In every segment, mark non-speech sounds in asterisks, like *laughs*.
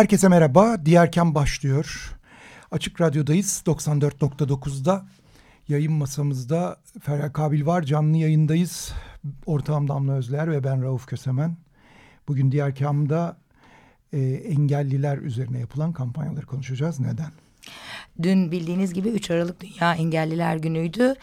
Herkese merhaba. Diğerken başlıyor. Açık Radyo'dayız. 94.9'da yayın masamızda Ferhat Kabil var. Canlı yayındayız. Ortağım Damla Özler ve ben Rauf Kösemen. Bugün Diğerkam'da e, engelliler üzerine yapılan kampanyaları konuşacağız. Neden? Dün bildiğiniz gibi 3 Aralık Dünya Engelliler Günü'ydü.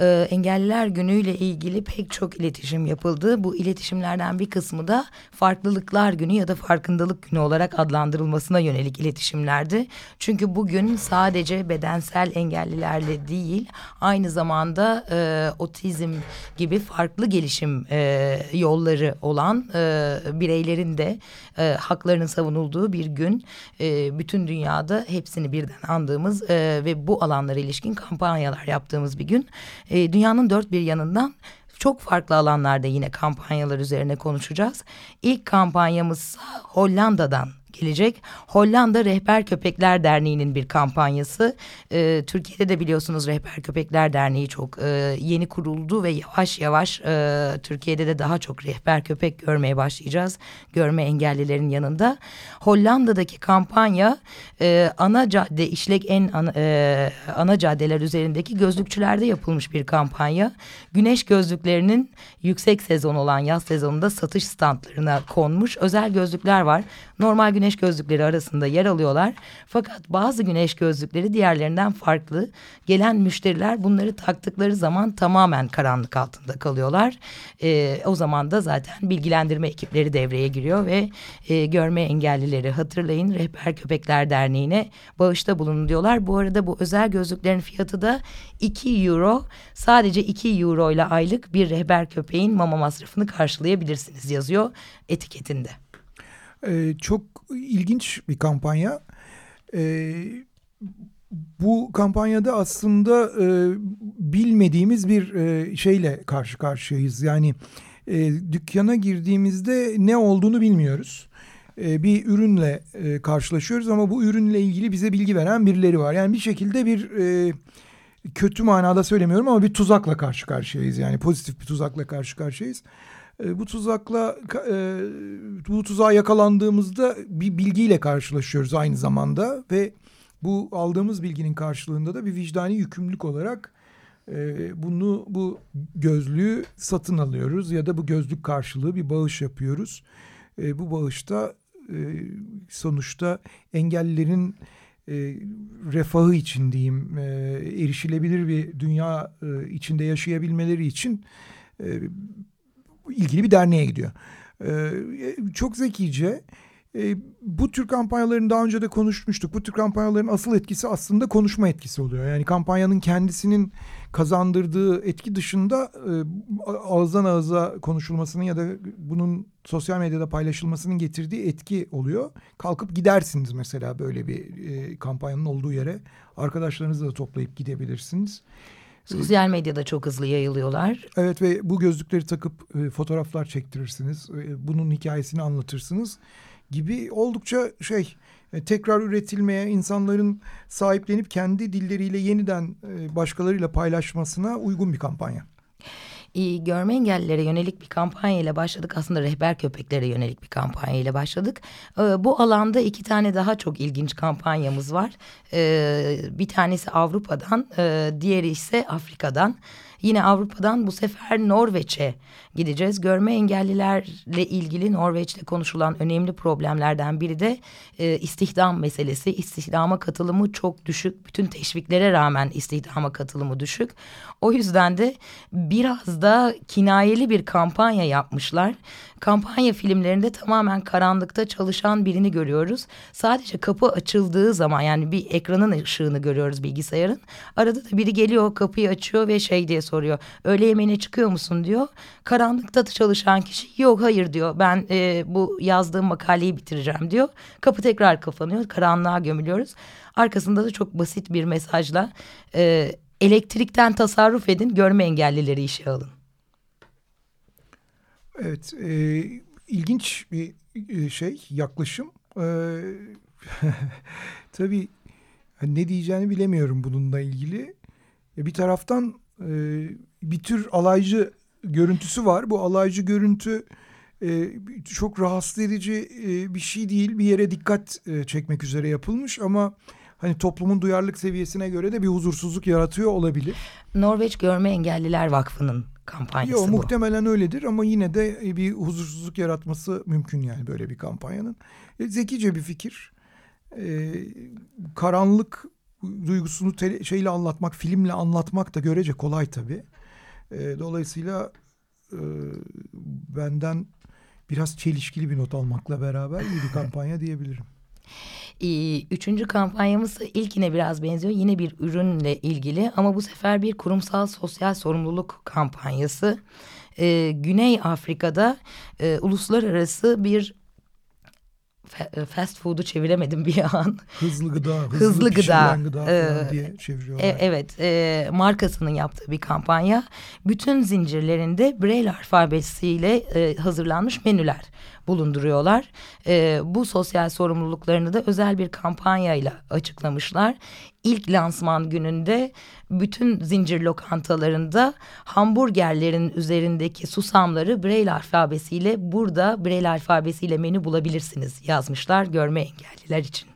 Ee, Engelliler Günü ile ilgili pek çok iletişim yapıldı. Bu iletişimlerden bir kısmı da farklılıklar günü ya da farkındalık günü olarak adlandırılmasına yönelik iletişimlerdi. Çünkü bugün sadece bedensel engellilerle değil aynı zamanda e, otizm gibi farklı gelişim e, yolları olan e, bireylerin de e, haklarının savunulduğu bir gün. E, bütün dünyada hepsini birden andığımız e, ve bu alanlara ilişkin kampanyalar yaptığımız bir gün. E, dünyanın dört bir yanından çok farklı alanlarda yine kampanyalar üzerine konuşacağız. İlk kampanyamız Hollanda'dan gelecek. Hollanda Rehber Köpekler Derneği'nin bir kampanyası. E, Türkiye'de de biliyorsunuz Rehber Köpekler Derneği çok e, yeni kuruldu ve yavaş yavaş e, Türkiye'de de daha çok rehber köpek görmeye başlayacağız. Görme engellilerin yanında. Hollanda'daki kampanya e, ana cadde işlek en ana, e, ana caddeler üzerindeki gözlükçülerde yapılmış bir kampanya. Güneş gözlüklerinin yüksek sezon olan yaz sezonunda satış standlarına konmuş özel gözlükler var. Normal güneş güneş gözlükleri arasında yer alıyorlar. Fakat bazı güneş gözlükleri diğerlerinden farklı. Gelen müşteriler bunları taktıkları zaman tamamen karanlık altında kalıyorlar. E, o zaman da zaten bilgilendirme ekipleri devreye giriyor ve e, görme engellileri hatırlayın Rehber Köpekler Derneği'ne bağışta bulunun diyorlar. Bu arada bu özel gözlüklerin fiyatı da 2 euro. Sadece 2 euro ile aylık bir rehber köpeğin mama masrafını karşılayabilirsiniz yazıyor etiketinde. Ee, çok ilginç bir kampanya. Ee, bu kampanyada aslında e, bilmediğimiz bir e, şeyle karşı karşıyayız. Yani e, dükkana girdiğimizde ne olduğunu bilmiyoruz. E, bir ürünle e, karşılaşıyoruz ama bu ürünle ilgili bize bilgi veren birileri var. Yani bir şekilde bir e, kötü manada söylemiyorum ama bir tuzakla karşı karşıyayız. Yani pozitif bir tuzakla karşı karşıyayız. E, bu tuzakla e, bu tuzağa yakalandığımızda bir bilgiyle karşılaşıyoruz aynı zamanda ve bu aldığımız bilginin karşılığında da bir vicdani yükümlülük olarak e, bunu bu gözlüğü satın alıyoruz ya da bu gözlük karşılığı bir bağış yapıyoruz. E, bu bağışta sonuçta engellilerin e, refahı için diyeyim e, erişilebilir bir dünya e, içinde yaşayabilmeleri için e, ilgili bir derneğe gidiyor. Ee, çok zekice e, bu tür kampanyaların daha önce de konuşmuştuk. Bu tür kampanyaların asıl etkisi aslında konuşma etkisi oluyor. Yani kampanyanın kendisinin kazandırdığı etki dışında e, ağızdan ağıza konuşulmasının ya da bunun sosyal medyada paylaşılmasının getirdiği etki oluyor. Kalkıp gidersiniz mesela böyle bir e, kampanyanın olduğu yere. Arkadaşlarınızı da toplayıp gidebilirsiniz. Sosyal medyada çok hızlı yayılıyorlar. Evet ve bu gözlükleri takıp e, fotoğraflar çektirirsiniz. E, bunun hikayesini anlatırsınız gibi oldukça şey e, tekrar üretilmeye insanların sahiplenip kendi dilleriyle yeniden e, başkalarıyla paylaşmasına uygun bir kampanya görme engellilere yönelik bir kampanya ile başladık. Aslında rehber köpeklere yönelik bir kampanya ile başladık. E, bu alanda iki tane daha çok ilginç kampanyamız var. E, bir tanesi Avrupa'dan, e, diğeri ise Afrika'dan. Yine Avrupa'dan bu sefer Norveç'e gideceğiz. Görme engellilerle ilgili Norveç'te konuşulan önemli problemlerden biri de e, istihdam meselesi. İstihdama katılımı çok düşük. Bütün teşviklere rağmen istihdama katılımı düşük. O yüzden de biraz da kinayeli bir kampanya yapmışlar. Kampanya filmlerinde tamamen karanlıkta çalışan birini görüyoruz. Sadece kapı açıldığı zaman yani bir ekranın ışığını görüyoruz bilgisayarın. Arada da biri geliyor kapıyı açıyor ve şey diye soruyor. Öğle yemeğine çıkıyor musun diyor. Karanlıkta çalışan kişi yok hayır diyor. Ben e, bu yazdığım makaleyi bitireceğim diyor. Kapı tekrar kapanıyor. Karanlığa gömülüyoruz. Arkasında da çok basit bir mesajla e, elektrikten tasarruf edin görme engellileri işe alın. Evet, e, ilginç bir e, şey, yaklaşım. E, *laughs* tabii ne diyeceğini bilemiyorum bununla ilgili. E, bir taraftan e, bir tür alaycı görüntüsü var. Bu alaycı görüntü e, çok rahatsız edici e, bir şey değil. Bir yere dikkat e, çekmek üzere yapılmış ama hani toplumun duyarlılık seviyesine göre de bir huzursuzluk yaratıyor olabilir. Norveç Görme Engelliler Vakfı'nın kampanyası Yo, bu. Muhtemelen öyledir ama yine de bir huzursuzluk yaratması mümkün yani böyle bir kampanyanın. Zekice bir fikir. E, karanlık duygusunu te- şeyle anlatmak, filmle anlatmak da görece kolay tabii. E, dolayısıyla e, benden biraz çelişkili bir not almakla beraber iyi bir *laughs* kampanya diyebilirim. Üçüncü kampanyamız ilkine biraz benziyor. Yine bir ürünle ilgili ama bu sefer bir kurumsal sosyal sorumluluk kampanyası. Ee, Güney Afrika'da e, uluslararası bir fast food'u çeviremedim bir an. Hızlı gıda, *laughs* hızlı, hızlı gıda, gıda e, diye çeviriyorlar. E, evet, e, markasının yaptığı bir kampanya. Bütün zincirlerinde Braille alfabesiyle e, hazırlanmış menüler bulunduruyorlar. E, bu sosyal sorumluluklarını da özel bir kampanyayla açıklamışlar. İlk lansman gününde bütün zincir lokantalarında hamburgerlerin üzerindeki susamları Braille alfabesiyle burada Braille alfabesiyle menü bulabilirsiniz yazmışlar görme engelliler için.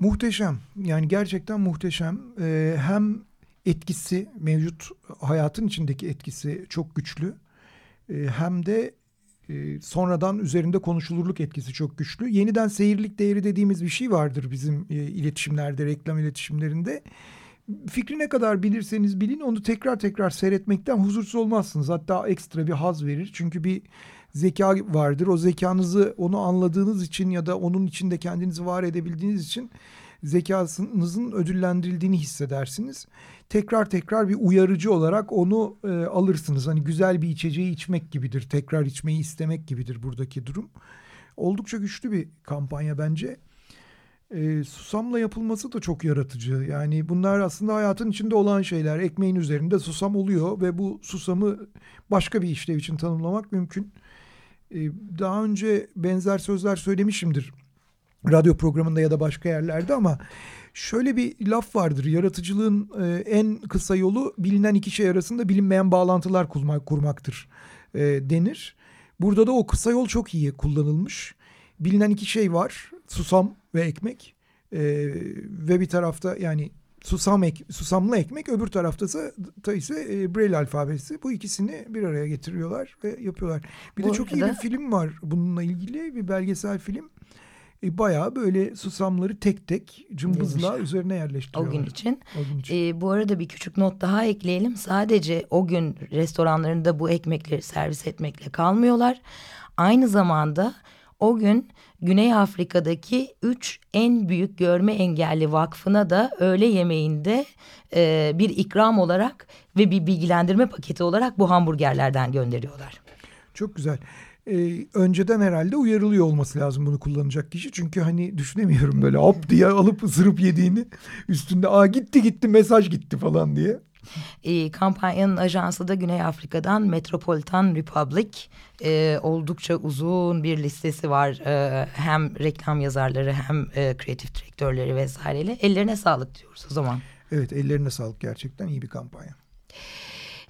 Muhteşem yani gerçekten muhteşem ee, hem etkisi mevcut hayatın içindeki etkisi çok güçlü ee, hem de e, sonradan üzerinde konuşulurluk etkisi çok güçlü. Yeniden seyirlik değeri dediğimiz bir şey vardır bizim e, iletişimlerde, reklam iletişimlerinde. Fikri ne kadar bilirseniz bilin onu tekrar tekrar seyretmekten huzursuz olmazsınız. Hatta ekstra bir haz verir. Çünkü bir zeka vardır. O zekanızı onu anladığınız için ya da onun içinde kendinizi var edebildiğiniz için zekasınızın ödüllendirildiğini hissedersiniz. Tekrar tekrar bir uyarıcı olarak onu e, alırsınız. Hani güzel bir içeceği içmek gibidir. Tekrar içmeyi istemek gibidir buradaki durum. Oldukça güçlü bir kampanya bence. E, susamla yapılması da çok yaratıcı. Yani bunlar aslında hayatın içinde olan şeyler. Ekmeğin üzerinde susam oluyor ve bu susamı başka bir işlev için tanımlamak mümkün. E, daha önce benzer sözler söylemişimdir radyo programında ya da başka yerlerde ama şöyle bir laf vardır. Yaratıcılığın e, en kısa yolu bilinen iki şey arasında bilinmeyen bağlantılar kurmak, kurmaktır e, denir. Burada da o kısa yol çok iyi kullanılmış. Bilinen iki şey var. Susam ve ekmek. E, ve bir tarafta yani susam ek, susamlı ekmek öbür tarafta ise, ise e, Braille alfabesi. Bu ikisini bir araya getiriyorlar ve yapıyorlar. Bir Bu de çok iyi bir film var bununla ilgili bir belgesel film e, bayağı böyle susamları tek tek cımbızla üzerine yerleştiriyorlar. O gün için. O gün için. E, bu arada bir küçük not daha ekleyelim. Sadece o gün restoranlarında bu ekmekleri servis etmekle kalmıyorlar. Aynı zamanda o gün Güney Afrika'daki üç en büyük görme engelli vakfına da öğle yemeğinde e, bir ikram olarak ve bir bilgilendirme paketi olarak bu hamburgerlerden gönderiyorlar. Çok güzel e, önceden herhalde uyarılıyor olması lazım bunu kullanacak kişi. Çünkü hani düşünemiyorum böyle hop diye alıp ısırıp yediğini üstünde aa gitti gitti mesaj gitti falan diye. E, kampanyanın ajansı da Güney Afrika'dan Metropolitan Republic e, oldukça uzun bir listesi var. E, hem reklam yazarları hem e, kreatif direktörleri vesaireyle ellerine sağlık diyoruz o zaman. Evet ellerine sağlık gerçekten iyi bir kampanya.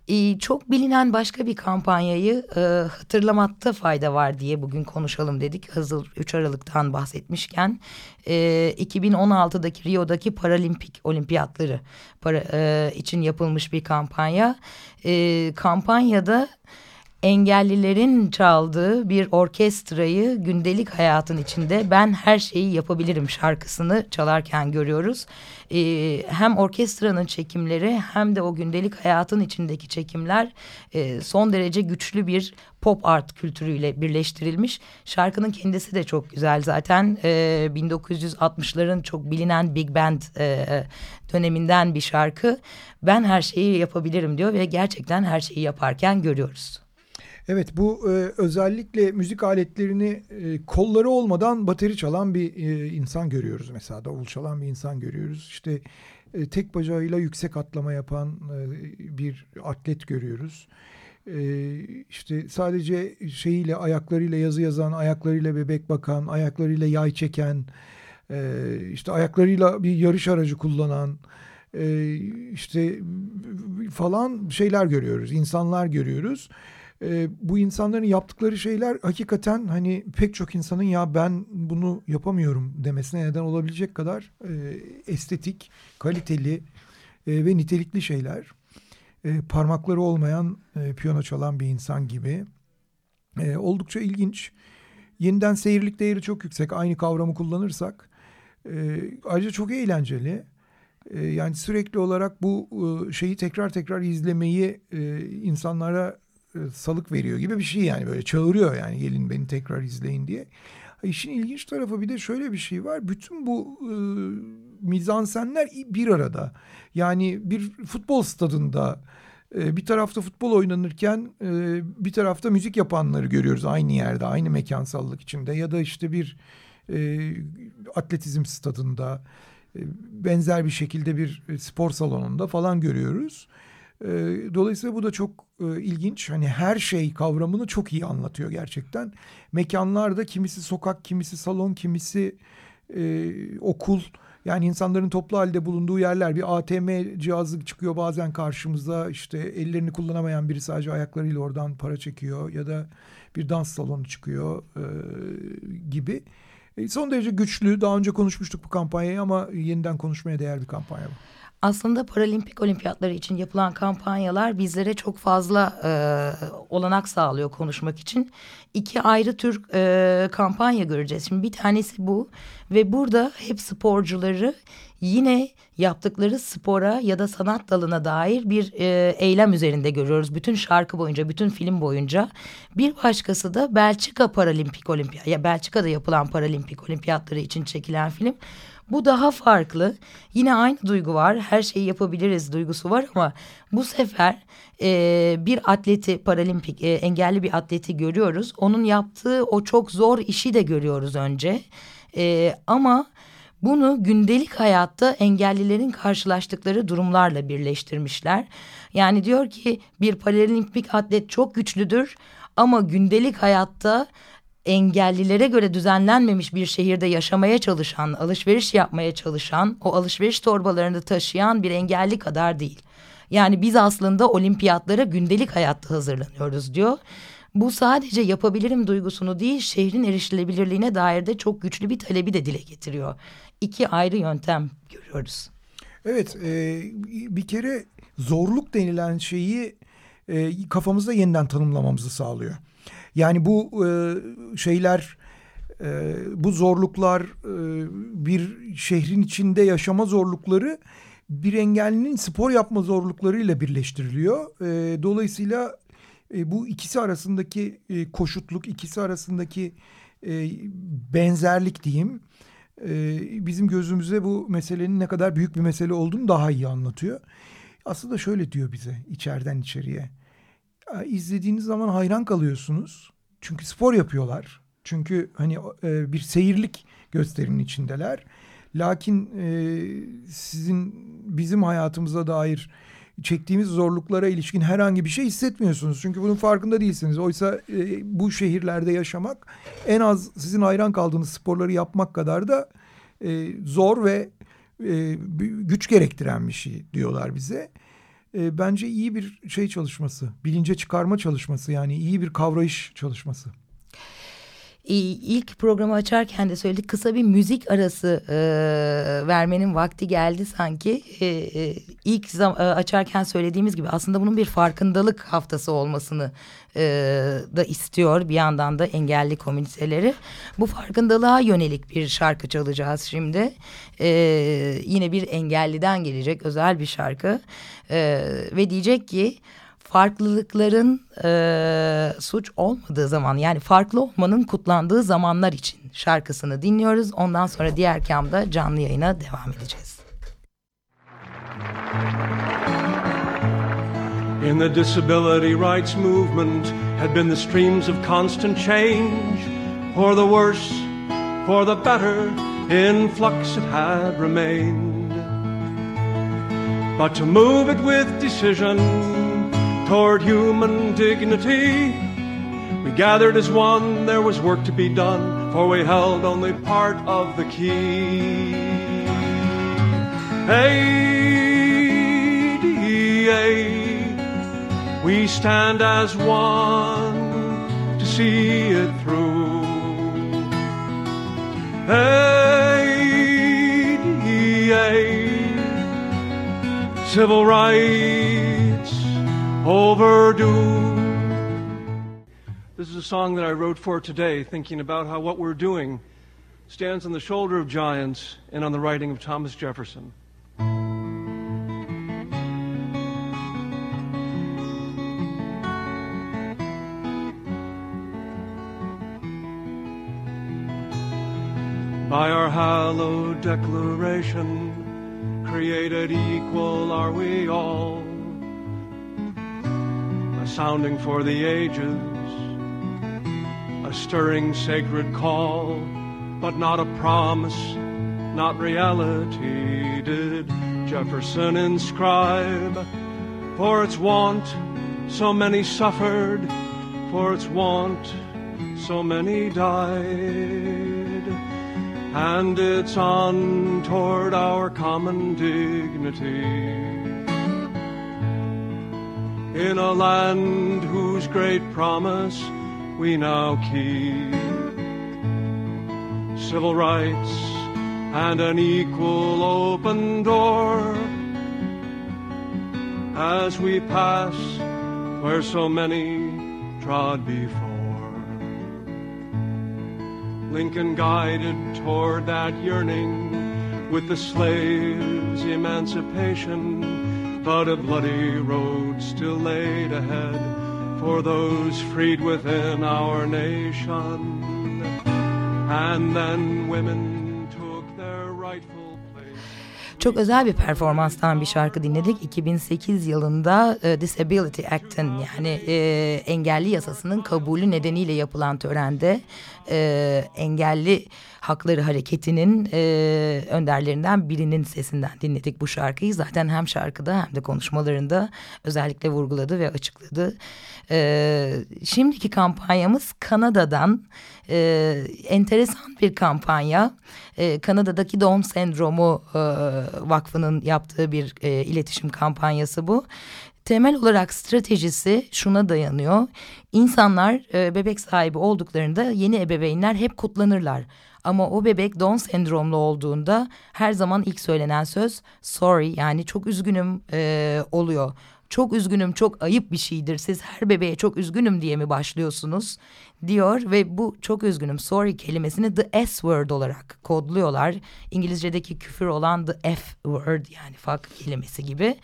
Ee, çok bilinen başka bir kampanyayı e, hatırlamakta fayda var diye bugün konuşalım dedik. Hazır 3 Aralık'tan bahsetmişken e, 2016'daki Rio'daki Paralimpik Olimpiyatları e, için yapılmış bir kampanya. E, kampanyada engellilerin çaldığı bir orkestrayı gündelik hayatın içinde ben her şeyi yapabilirim şarkısını çalarken görüyoruz. Ee, hem orkestranın çekimleri hem de o gündelik hayatın içindeki çekimler e, son derece güçlü bir pop art kültürüyle birleştirilmiş. Şarkının kendisi de çok güzel zaten e, 1960'ların çok bilinen big band e, döneminden bir şarkı. Ben her şeyi yapabilirim diyor ve gerçekten her şeyi yaparken görüyoruz. Evet bu e, özellikle müzik aletlerini e, kolları olmadan bateri çalan bir e, insan görüyoruz mesela davul çalan bir insan görüyoruz. İşte e, tek bacağıyla yüksek atlama yapan e, bir atlet görüyoruz. E, işte sadece şeyiyle ayaklarıyla yazı yazan, ayaklarıyla bebek bakan, ayaklarıyla yay çeken, e, işte ayaklarıyla bir yarış aracı kullanan e, işte falan şeyler görüyoruz, insanlar görüyoruz e, bu insanların yaptıkları şeyler hakikaten hani pek çok insanın ya ben bunu yapamıyorum demesine neden olabilecek kadar e, estetik, kaliteli e, ve nitelikli şeyler. E, parmakları olmayan e, piyano çalan bir insan gibi. E, oldukça ilginç. Yeniden seyirlik değeri çok yüksek. Aynı kavramı kullanırsak. E, ayrıca çok eğlenceli. E, yani sürekli olarak bu e, şeyi tekrar tekrar izlemeyi e, insanlara salık veriyor gibi bir şey yani böyle çağırıyor yani gelin beni tekrar izleyin diye. İşin ilginç tarafı bir de şöyle bir şey var. Bütün bu e, mizansenler bir arada. Yani bir futbol stadında e, bir tarafta futbol oynanırken e, bir tarafta müzik yapanları görüyoruz aynı yerde, aynı mekansallık içinde. Ya da işte bir e, atletizm stadında e, benzer bir şekilde bir e, spor salonunda falan görüyoruz. Dolayısıyla bu da çok ilginç. Hani her şey kavramını çok iyi anlatıyor gerçekten. Mekanlarda kimisi sokak, kimisi salon, kimisi okul. Yani insanların toplu halde bulunduğu yerler bir ATM cihazı çıkıyor bazen karşımıza işte ellerini kullanamayan biri sadece ayaklarıyla oradan para çekiyor ya da bir dans salonu çıkıyor e, gibi. E, son derece güçlü daha önce konuşmuştuk bu kampanyayı ama yeniden konuşmaya değer bir kampanya bu aslında paralimpik olimpiyatları için yapılan kampanyalar bizlere çok fazla e, olanak sağlıyor konuşmak için. İki ayrı tür e, kampanya göreceğiz. Şimdi bir tanesi bu ve burada hep sporcuları yine yaptıkları spora ya da sanat dalına dair bir e, eylem üzerinde görüyoruz. Bütün şarkı boyunca, bütün film boyunca. Bir başkası da Belçika Paralimpik Olimpiyat ya Belçika'da yapılan Paralimpik Olimpiyatları için çekilen film. Bu daha farklı. Yine aynı duygu var. Her şeyi yapabiliriz duygusu var ama bu sefer e, bir atleti paralimpik e, engelli bir atleti görüyoruz. Onun yaptığı o çok zor işi de görüyoruz önce. E, ama bunu gündelik hayatta engellilerin karşılaştıkları durumlarla birleştirmişler. Yani diyor ki bir paralimpik atlet çok güçlüdür ama gündelik hayatta engellilere göre düzenlenmemiş bir şehirde yaşamaya çalışan, alışveriş yapmaya çalışan, o alışveriş torbalarını taşıyan bir engelli kadar değil. Yani biz aslında olimpiyatlara gündelik hayatta hazırlanıyoruz diyor. Bu sadece yapabilirim duygusunu değil, şehrin erişilebilirliğine dair de çok güçlü bir talebi de dile getiriyor. İki ayrı yöntem görüyoruz. Evet, e, bir kere zorluk denilen şeyi e, kafamızda yeniden tanımlamamızı sağlıyor. Yani bu e, şeyler e, bu zorluklar e, bir şehrin içinde yaşama zorlukları bir engellinin spor yapma zorluklarıyla birleştiriliyor. E, dolayısıyla e, bu ikisi arasındaki e, koşutluk, ikisi arasındaki e, benzerlik diyeyim e, bizim gözümüze bu meselenin ne kadar büyük bir mesele olduğunu daha iyi anlatıyor. Aslında şöyle diyor bize içeriden içeriye izlediğiniz zaman hayran kalıyorsunuz. Çünkü spor yapıyorlar. Çünkü hani e, bir seyirlik gösterinin içindeler. Lakin e, sizin bizim hayatımıza dair çektiğimiz zorluklara ilişkin herhangi bir şey hissetmiyorsunuz. Çünkü bunun farkında değilsiniz. Oysa e, bu şehirlerde yaşamak en az sizin hayran kaldığınız sporları yapmak kadar da e, zor ve e, güç gerektiren bir şey diyorlar bize e, bence iyi bir şey çalışması, bilince çıkarma çalışması yani iyi bir kavrayış çalışması. İlk programı açarken de söyledik kısa bir müzik arası e, vermenin vakti geldi sanki. E, e, ilk zam- e, açarken söylediğimiz gibi aslında bunun bir farkındalık haftası olmasını e, da istiyor bir yandan da engelli komüniteleri. Bu farkındalığa yönelik bir şarkı çalacağız şimdi. E, yine bir engelliden gelecek özel bir şarkı e, ve diyecek ki farklılıkların e, suç olmadığı zaman yani farklı olmanın kutlandığı zamanlar için şarkısını dinliyoruz. Ondan sonra diğer kamda canlı yayına devam edeceğiz. In the disability rights movement had been the streams of constant change, for the worse, for the better, in flux it had remained. But to move it with decision toward human dignity. We gathered as one, there was work to be done, for we held only part of the key. ADA, we stand as one to see it through. ADA, civil rights overdue. This is a song that I wrote for today, thinking about how what we're doing stands on the shoulder of giants and on the writing of Thomas Jefferson. By our hallowed declaration, created equal are we all sounding for the ages, a stirring sacred call, but not a promise, not reality, did Jefferson inscribe. For its want, so many suffered, for its want, so many died. And it's on toward our common dignity in a land whose great promise we now keep. Civil rights and an equal open door as we pass where so many trod before. Lincoln guided toward that yearning with the slave's emancipation but a bloody road still laid ahead for those freed within our nation. And then women took their rightful. Çok özel bir performanstan bir şarkı dinledik. 2008 yılında e, Disability Act'in yani e, engelli yasasının kabulü nedeniyle yapılan törende e, engelli Hakları Hareketi'nin e, önderlerinden birinin sesinden dinledik bu şarkıyı. Zaten hem şarkıda hem de konuşmalarında özellikle vurguladı ve açıkladı. E, şimdiki kampanyamız Kanada'dan e, enteresan bir kampanya. E, Kanada'daki Down Sendromu e, Vakfı'nın yaptığı bir e, iletişim kampanyası bu. Temel olarak stratejisi şuna dayanıyor. İnsanlar e, bebek sahibi olduklarında yeni ebeveynler hep kutlanırlar. Ama o bebek Down sendromlu olduğunda her zaman ilk söylenen söz sorry yani çok üzgünüm e, oluyor. Çok üzgünüm çok ayıp bir şeydir. Siz her bebeğe çok üzgünüm diye mi başlıyorsunuz? Diyor ve bu çok üzgünüm sorry kelimesini the S word olarak kodluyorlar. İngilizce'deki küfür olan the F word yani fuck kelimesi gibi.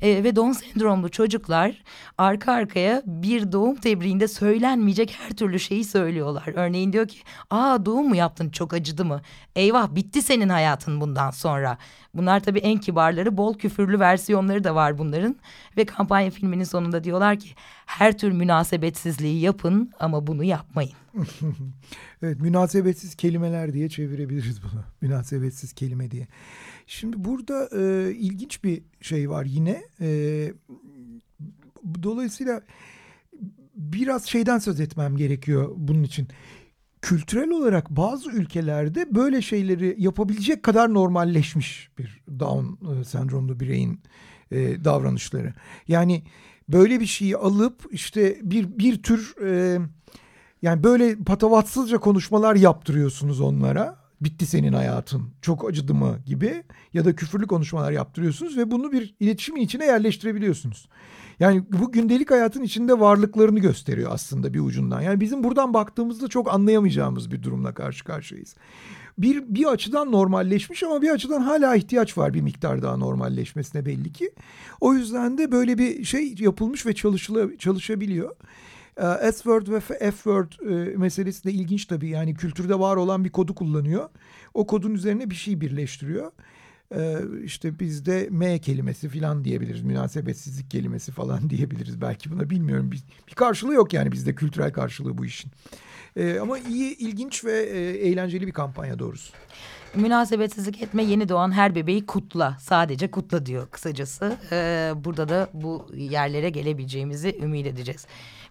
E, ve Down sendromlu çocuklar arka arkaya bir doğum tebriğinde söylenmeyecek her türlü şeyi söylüyorlar. Örneğin diyor ki aa doğum mu yaptın çok acıdı mı? Eyvah bitti senin hayatın bundan sonra. Bunlar tabii en kibarları bol küfürlü versiyonları da var bunların. Ve kampanya filminin sonunda diyorlar ki her tür münasebetsizliği yapın ama bunu yapmayın. *laughs* evet münasebetsiz kelimeler diye çevirebiliriz bunu. *laughs* Münasebetsiz kelime diye. Şimdi burada e, ilginç bir şey var yine. E, dolayısıyla biraz şeyden söz etmem gerekiyor bunun için. Kültürel olarak bazı ülkelerde böyle şeyleri yapabilecek kadar normalleşmiş bir Down e, sendromlu bireyin e, davranışları. Yani böyle bir şeyi alıp işte bir bir tür e, Yani böyle patavatsızca konuşmalar yaptırıyorsunuz onlara. Bitti senin hayatın, çok acıdı mı gibi ya da küfürlü konuşmalar yaptırıyorsunuz ve bunu bir iletişimin içine yerleştirebiliyorsunuz. Yani bu gündelik hayatın içinde varlıklarını gösteriyor aslında bir ucundan. Yani bizim buradan baktığımızda çok anlayamayacağımız bir durumla karşı karşıyayız. Bir, bir açıdan normalleşmiş ama bir açıdan hala ihtiyaç var bir miktar daha normalleşmesine belli ki. O yüzden de böyle bir şey yapılmış ve çalışıla, çalışabiliyor. Ee, S-word ve F-word e, meselesi de ilginç tabii. Yani kültürde var olan bir kodu kullanıyor. O kodun üzerine bir şey birleştiriyor. Ee, işte bizde M kelimesi falan diyebiliriz. Münasebetsizlik kelimesi falan *laughs* diyebiliriz belki buna bilmiyorum. Bir, bir karşılığı yok yani bizde kültürel karşılığı bu işin. Ee, ama iyi, ilginç ve e, eğlenceli bir kampanya doğrusu. Münasebetsizlik etme yeni doğan her bebeği kutla. Sadece kutla diyor kısacası. Ee, burada da bu yerlere gelebileceğimizi ümit edeceğiz.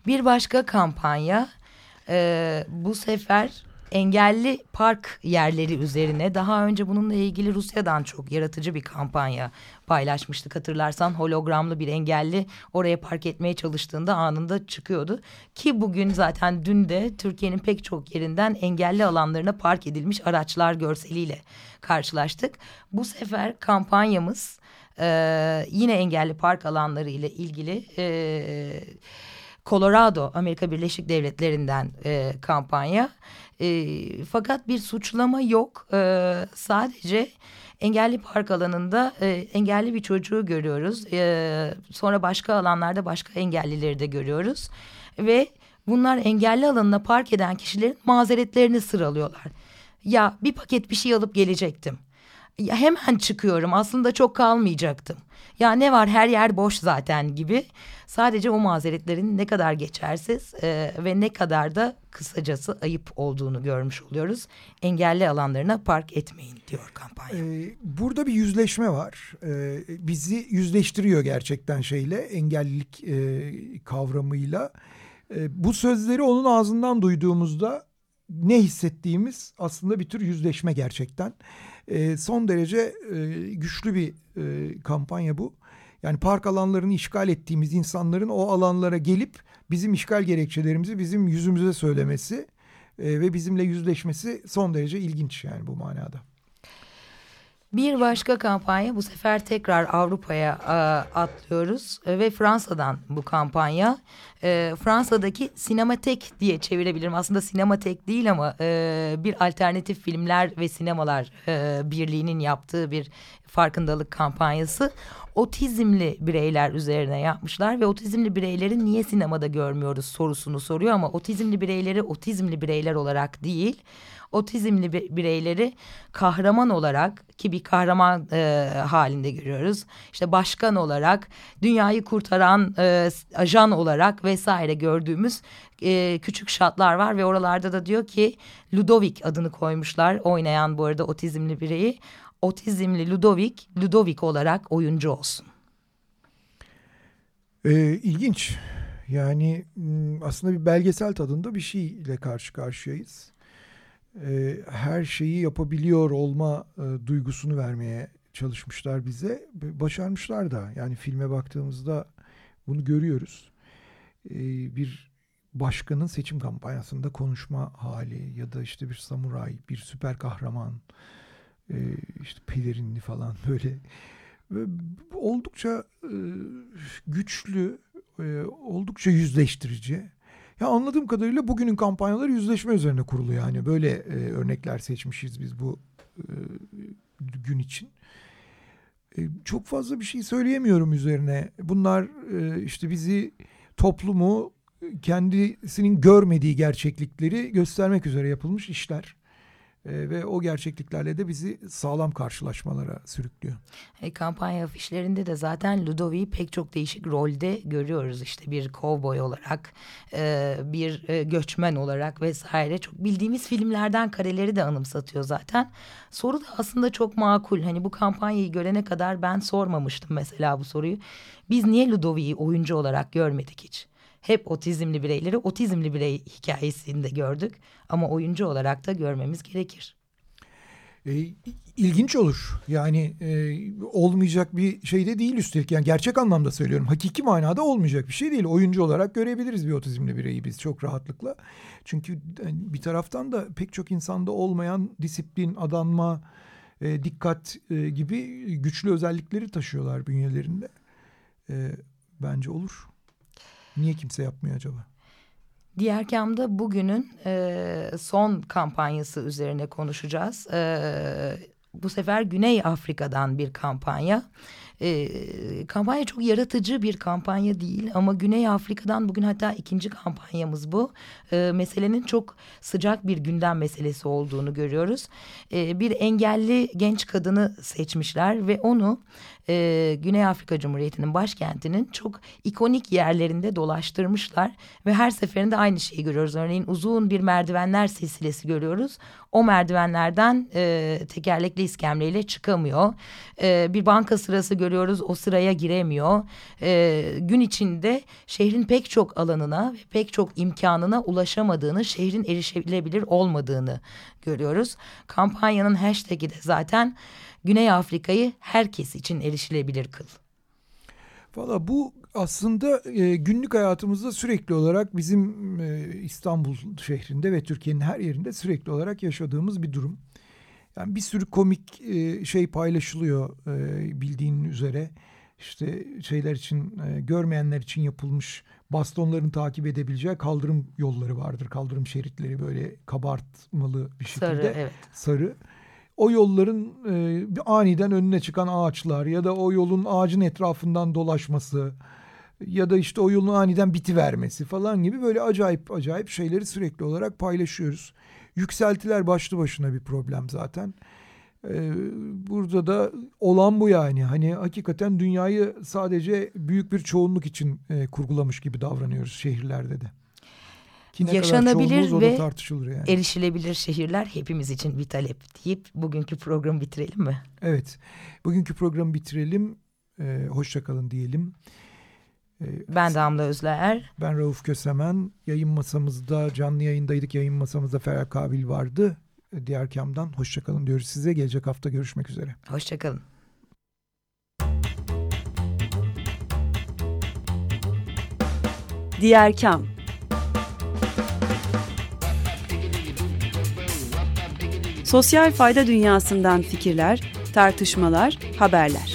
Bir başka kampanya e, bu sefer engelli park yerleri üzerine daha önce bununla ilgili Rusya'dan çok yaratıcı bir kampanya paylaşmıştık. Hatırlarsan hologramlı bir engelli oraya park etmeye çalıştığında anında çıkıyordu. Ki bugün zaten dün de Türkiye'nin pek çok yerinden engelli alanlarına park edilmiş araçlar görseliyle karşılaştık. Bu sefer kampanyamız e, yine engelli park alanları ile ilgili... E, Colorado Amerika Birleşik Devletleri'nden e, kampanya. E, fakat bir suçlama yok. E, sadece engelli park alanında e, engelli bir çocuğu görüyoruz. E, sonra başka alanlarda başka engellileri de görüyoruz. Ve bunlar engelli alanına park eden kişilerin mazeretlerini sıralıyorlar. Ya bir paket bir şey alıp gelecektim. Hemen çıkıyorum aslında çok kalmayacaktım. Ya ne var her yer boş zaten gibi. Sadece o mazeretlerin ne kadar geçersiz e, ve ne kadar da kısacası ayıp olduğunu görmüş oluyoruz. Engelli alanlarına park etmeyin diyor kampanya. Ee, burada bir yüzleşme var. Ee, bizi yüzleştiriyor gerçekten şeyle engellilik e, kavramıyla. E, bu sözleri onun ağzından duyduğumuzda ne hissettiğimiz aslında bir tür yüzleşme gerçekten. E, son derece e, güçlü bir e, kampanya bu. Yani park alanlarını işgal ettiğimiz insanların o alanlara gelip bizim işgal gerekçelerimizi bizim yüzümüze söylemesi e, ve bizimle yüzleşmesi son derece ilginç yani bu manada. Bir başka kampanya bu sefer tekrar Avrupa'ya e, atlıyoruz e, ve Fransa'dan bu kampanya. E, Fransa'daki sinematek diye çevirebilirim. Aslında sinematek değil ama e, bir alternatif filmler ve sinemalar e, birliğinin yaptığı bir farkındalık kampanyası. Otizmli bireyler üzerine yapmışlar ve otizmli bireyleri niye sinemada görmüyoruz sorusunu soruyor ama otizmli bireyleri otizmli bireyler olarak değil otizmli bireyleri kahraman olarak ki bir kahraman e, halinde görüyoruz. İşte başkan olarak, dünyayı kurtaran e, ajan olarak vesaire gördüğümüz e, küçük şatlar var ve oralarda da diyor ki Ludovic adını koymuşlar. Oynayan bu arada otizmli bireyi. Otizmli Ludovic, Ludovic olarak oyuncu olsun. Ee, ilginç. Yani aslında bir belgesel tadında bir şeyle karşı karşıyayız e, her şeyi yapabiliyor olma e, duygusunu vermeye çalışmışlar bize. Başarmışlar da yani filme baktığımızda bunu görüyoruz. E, bir başkanın seçim kampanyasında konuşma hali ya da işte bir samuray, bir süper kahraman, e, işte pelerinli falan *laughs* böyle oldukça e, güçlü, e, oldukça yüzleştirici ya anladığım kadarıyla bugünün kampanyaları yüzleşme üzerine kurulu yani. Böyle e, örnekler seçmişiz biz bu gün için. Çok fazla bir şey söyleyemiyorum üzerine. Bunlar işte bizi toplumu kendisinin görmediği gerçeklikleri göstermek üzere yapılmış işler. E, ve o gerçekliklerle de bizi sağlam karşılaşmalara sürüklüyor. E, kampanya afişlerinde de zaten Ludovic'i pek çok değişik rolde görüyoruz. İşte bir kovboy olarak, e, bir e, göçmen olarak vesaire. Çok bildiğimiz filmlerden kareleri de anımsatıyor zaten. Soru da aslında çok makul. Hani bu kampanyayı görene kadar ben sormamıştım mesela bu soruyu. Biz niye Ludovic'i oyuncu olarak görmedik hiç? Hep otizmli bireyleri otizmli birey hikayesinde gördük. Ama oyuncu olarak da görmemiz gerekir. E, ilginç olur. Yani e, olmayacak bir şey de değil üstelik. Yani gerçek anlamda söylüyorum. Hakiki manada olmayacak bir şey değil. Oyuncu olarak görebiliriz bir otizmli bireyi biz çok rahatlıkla. Çünkü bir taraftan da pek çok insanda olmayan disiplin, adanma, e, dikkat e, gibi güçlü özellikleri taşıyorlar bünyelerinde. E, bence olur. Niye kimse yapmıyor acaba? Diğer kamda bugünün e, son kampanyası üzerine konuşacağız. E, bu sefer Güney Afrika'dan bir kampanya. E, kampanya çok yaratıcı bir kampanya değil ama Güney Afrika'dan bugün hatta ikinci kampanyamız bu. E, meselenin çok sıcak bir gündem meselesi olduğunu görüyoruz. E, bir engelli genç kadını seçmişler ve onu e, Güney Afrika Cumhuriyeti'nin başkentinin çok ikonik yerlerinde dolaştırmışlar ve her seferinde aynı şeyi görüyoruz. Örneğin uzun bir merdivenler silsilesi görüyoruz. O merdivenlerden e, tekerlekli iskemleyle çıkamıyor. E, bir banka sırası görüyoruz o sıraya giremiyor. E, gün içinde şehrin pek çok alanına ve pek çok imkanına ulaşamadığını, şehrin erişilebilir olmadığını görüyoruz. Kampanyanın hashtag'i de zaten Güney Afrika'yı herkes için erişilebilir kıl. Valla bu aslında e, günlük hayatımızda sürekli olarak bizim e, İstanbul şehrinde ve Türkiye'nin her yerinde sürekli olarak yaşadığımız bir durum. Yani bir sürü komik e, şey paylaşılıyor e, bildiğin üzere. İşte şeyler için e, görmeyenler için yapılmış bastonların takip edebileceği kaldırım yolları vardır. Kaldırım şeritleri böyle kabartmalı bir şekilde. Sarı evet. Sarı o yolların e, aniden önüne çıkan ağaçlar ya da o yolun ağacın etrafından dolaşması ya da işte o yolun aniden biti vermesi falan gibi böyle acayip acayip şeyleri sürekli olarak paylaşıyoruz. Yükseltiler başlı başına bir problem zaten. Ee, burada da olan bu yani. Hani hakikaten dünyayı sadece büyük bir çoğunluk için e, kurgulamış gibi davranıyoruz şehirlerde de. Ki yaşanabilir ve yani. erişilebilir şehirler hepimiz için bir talep deyip bugünkü programı bitirelim mi? Evet. Bugünkü programı bitirelim. Ee, hoşçakalın diyelim. Ee, ben Damla Özler. Ben Rauf Kösemen. Yayın masamızda, canlı yayındaydık. Yayın masamızda Ferhat Kabil vardı. Diğer kamdan hoşçakalın diyoruz size. Gelecek hafta görüşmek üzere. Hoşçakalın. Diğer kam. Sosyal fayda dünyasından fikirler, tartışmalar, haberler.